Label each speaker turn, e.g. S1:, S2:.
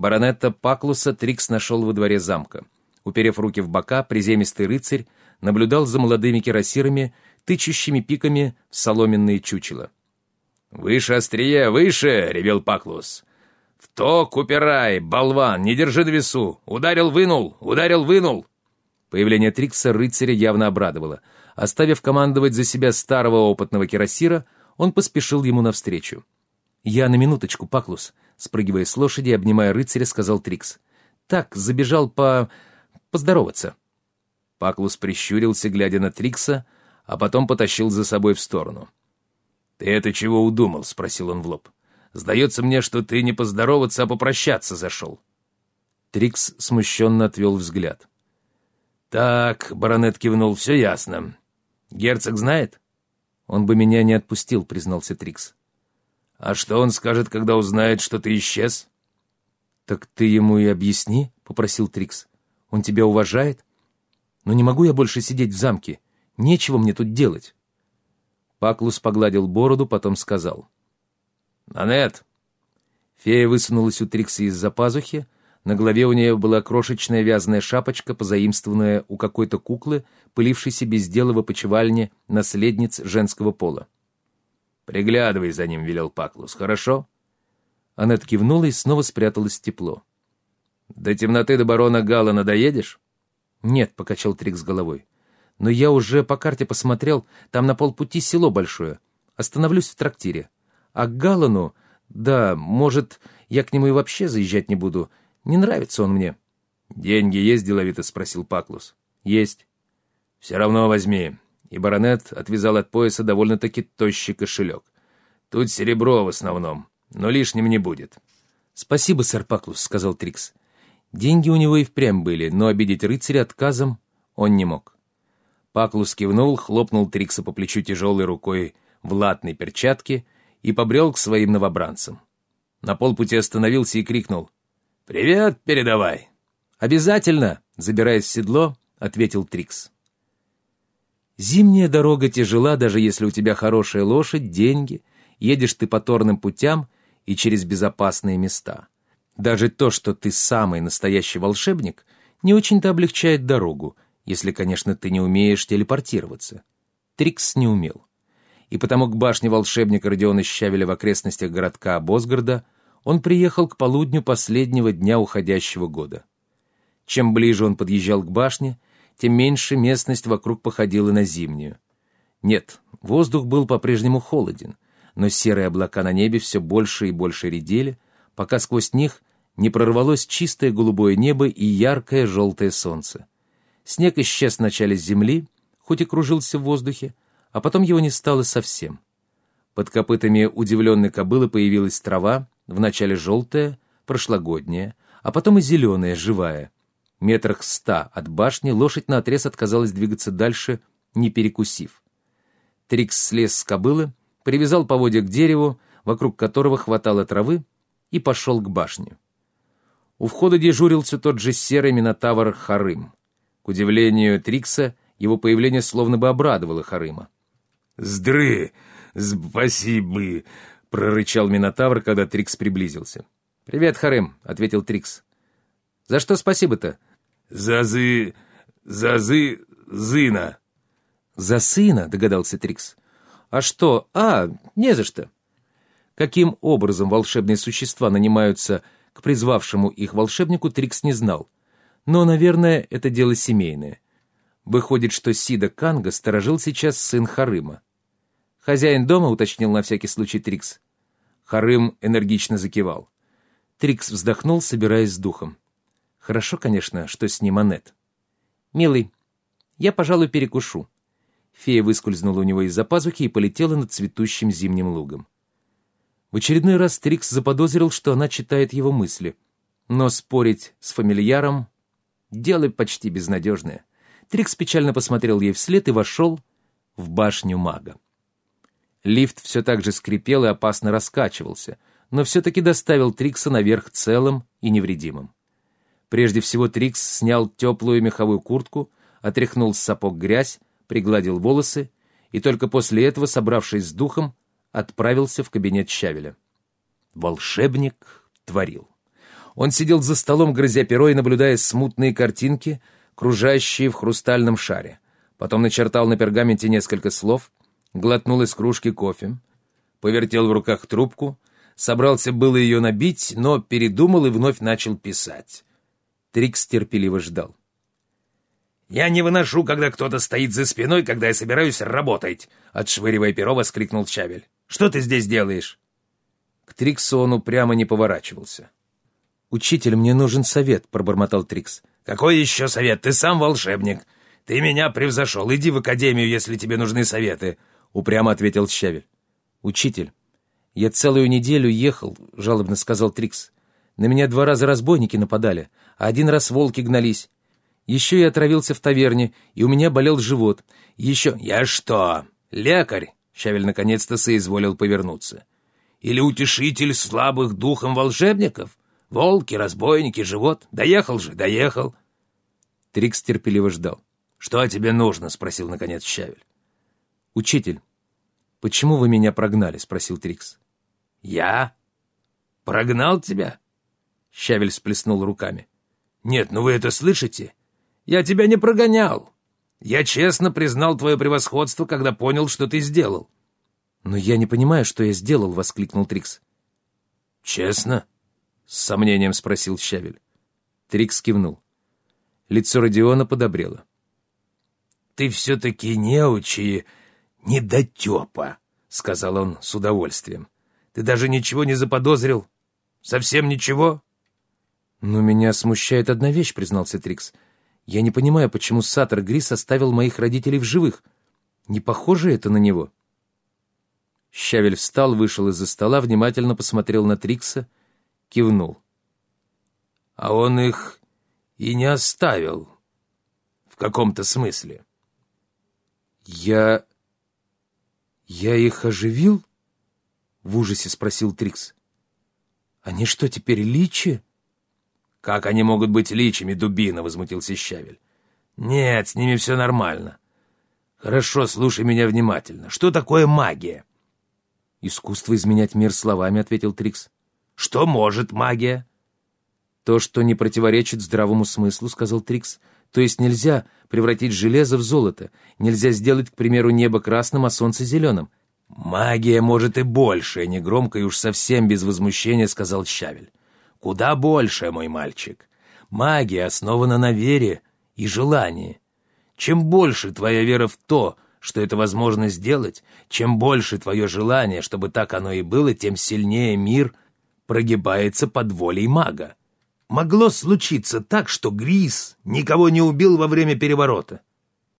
S1: Баронетта Паклуса Трикс нашел во дворе замка. Уперев руки в бока, приземистый рыцарь наблюдал за молодыми кирасирами, тычущими пиками в соломенные чучела. «Выше острие, выше!» — ревел Паклус. «В то купирай, болван, не держи на весу! Ударил, вынул! Ударил, вынул!» Появление Трикса рыцаря явно обрадовало. Оставив командовать за себя старого опытного кирасира, он поспешил ему навстречу. «Я на минуточку, Паклус», — спрыгивая с лошади обнимая рыцаря, сказал Трикс. «Так, забежал по... поздороваться». Паклус прищурился, глядя на Трикса, а потом потащил за собой в сторону. «Ты это чего удумал?» — спросил он в лоб. «Сдается мне, что ты не поздороваться, а попрощаться зашел». Трикс смущенно отвел взгляд. «Так», — баронет кивнул, — «все ясно. Герцог знает?» «Он бы меня не отпустил», — признался Трикс. «А что он скажет, когда узнает, что ты исчез?» «Так ты ему и объясни», — попросил Трикс. «Он тебя уважает? Но не могу я больше сидеть в замке. Нечего мне тут делать». Паклус погладил бороду, потом сказал. «Нанет!» Фея высунулась у Трикса из-за пазухи. На голове у нее была крошечная вязаная шапочка, позаимствованная у какой-то куклы, пылившейся без дела в опочивальне наследниц женского пола. «Приглядывай за ним», — велел Паклус, — «хорошо?» Аннет кивнула и снова спряталась в тепло. «До темноты до барона Гала доедешь?» «Нет», — покачал Трикс головой. Но я уже по карте посмотрел, там на полпути село большое. Остановлюсь в трактире. А к Галану, да, может, я к нему и вообще заезжать не буду. Не нравится он мне. «Деньги есть?» — деловито спросил Паклус. «Есть». «Все равно возьми». И баронет отвязал от пояса довольно-таки тощий кошелек. «Тут серебро в основном, но лишним не будет». «Спасибо, сэр Паклус», — сказал Трикс. Деньги у него и впрямь были, но обидеть рыцаря отказом он не мог. Паклус кивнул, хлопнул Трикса по плечу тяжелой рукой в латной перчатке и побрел к своим новобранцам. На полпути остановился и крикнул. «Привет, передавай!» «Обязательно!» — забираясь в седло, ответил Трикс. Зимняя дорога тяжела, даже если у тебя хорошая лошадь, деньги, едешь ты по торным путям и через безопасные места. Даже то, что ты самый настоящий волшебник, не очень-то облегчает дорогу — если, конечно, ты не умеешь телепортироваться. Трикс не умел. И потому к башне волшебника Родиона Щавеля в окрестностях городка Босгорода он приехал к полудню последнего дня уходящего года. Чем ближе он подъезжал к башне, тем меньше местность вокруг походила на зимнюю. Нет, воздух был по-прежнему холоден, но серые облака на небе все больше и больше редели, пока сквозь них не прорвалось чистое голубое небо и яркое желтое солнце. Снег исчез в начале земли, хоть и кружился в воздухе, а потом его не стало совсем. Под копытами удивленной кобылы появилась трава, вначале желтая, прошлогодняя, а потом и зеленая, живая. Метрах ста от башни лошадь наотрез отказалась двигаться дальше, не перекусив. Трикс слез с кобылы, привязал поводья к дереву, вокруг которого хватало травы, и пошел к башне. У входа дежурил все тот же серый минотавр Харым. К удивлению Трикса, его появление словно бы обрадовало Харыма.
S2: «Здры! Спасибо!» — прорычал Минотавр, когда Трикс приблизился.
S1: «Привет, Харым!» — ответил Трикс. «За что спасибо-то?»
S2: «За зы... за зы... зына».
S1: «За сына?» — догадался Трикс. «А что? А, не за что». Каким образом волшебные существа нанимаются к призвавшему их волшебнику, Трикс не знал — но, наверное, это дело семейное. Выходит, что Сида Канга сторожил сейчас сын Харыма. «Хозяин дома?» — уточнил на всякий случай Трикс. Харым энергично закивал. Трикс вздохнул, собираясь с духом. Хорошо, конечно, что с ним Анет. «Милый, я, пожалуй, перекушу». Фея выскользнула у него из-за пазухи и полетела над цветущим зимним лугом. В очередной раз Трикс заподозрил, что она читает его мысли. Но спорить с фамильяром Дело почти безнадежное. Трикс печально посмотрел ей вслед и вошел в башню мага. Лифт все так же скрипел и опасно раскачивался, но все-таки доставил Трикса наверх целым и невредимым. Прежде всего Трикс снял теплую меховую куртку, отряхнул с сапог грязь, пригладил волосы и только после этого, собравшись с духом, отправился в кабинет Щавеля. Волшебник творил. Он сидел за столом, грызя перо и наблюдая смутные картинки, кружащие в хрустальном шаре. Потом начертал на пергаменте несколько слов, глотнул из кружки кофе, повертел в руках трубку, собрался было ее набить, но передумал и вновь начал писать. Трикс терпеливо ждал.
S2: «Я не выношу, когда кто-то стоит за спиной, когда я собираюсь работать!» Отшвыривая перо, воскликнул Чавель. «Что ты здесь делаешь?»
S1: К Триксу он упрямо не поворачивался. «Учитель, мне нужен совет», — пробормотал Трикс.
S2: «Какой еще совет? Ты сам волшебник. Ты меня превзошел. Иди в академию, если тебе нужны советы», — упрямо ответил Щавель.
S1: «Учитель, я целую неделю ехал», — жалобно сказал Трикс. «На меня два раза разбойники нападали, один раз волки гнались. Еще я отравился в таверне, и у меня болел живот. Еще...
S2: Я что, лекарь? Щавель наконец-то соизволил повернуться. Или утешитель слабых духом волшебников? Волки, разбойники, живот. Доехал же, доехал.
S1: Трикс терпеливо ждал.
S2: «Что тебе нужно?» — спросил, наконец, Щавель.
S1: «Учитель, почему вы меня прогнали?» — спросил Трикс.
S2: «Я? Прогнал тебя?» Щавель сплеснул руками. «Нет, ну вы это слышите? Я тебя не прогонял. Я честно признал твое превосходство, когда понял, что ты сделал».
S1: «Но я не понимаю, что я сделал», — воскликнул Трикс.
S2: «Честно?»
S1: — с сомнением спросил Щавель. Трикс кивнул. Лицо Родиона подобрело.
S2: «Ты все-таки неучи недотепа», — сказал он с удовольствием. «Ты даже ничего не заподозрил? Совсем ничего?»
S1: «Но меня смущает одна вещь», — признался Трикс. Я не понимаю, почему Саттер Грис оставил моих родителей в живых. Не похоже это на него?» Щавель встал, вышел из-за стола, внимательно посмотрел на Трикса, кивнул.
S2: «А он их и не оставил. В каком-то смысле».
S1: «Я... я их оживил?» — в ужасе спросил Трикс. «Они что, теперь личи?»
S2: «Как они могут быть личами, дубина?» — возмутился Щавель. «Нет, с ними все нормально. Хорошо, слушай меня внимательно. Что такое магия?»
S1: «Искусство изменять мир словами», — ответил Трикс.
S2: «Что может магия?»
S1: «То, что не противоречит здравому смыслу», — сказал Трикс. «То есть нельзя превратить железо в золото, нельзя сделать, к примеру, небо красным, а солнце зеленым».
S2: «Магия может и больше», — негромко и уж совсем без возмущения сказал Щавель. Куда больше, мой мальчик. Магия основана на вере и желании. Чем больше твоя вера в то, что это возможно сделать, чем больше твое желание, чтобы так оно и было, тем сильнее мир прогибается под волей мага. Могло случиться так, что Грис никого не убил во время переворота.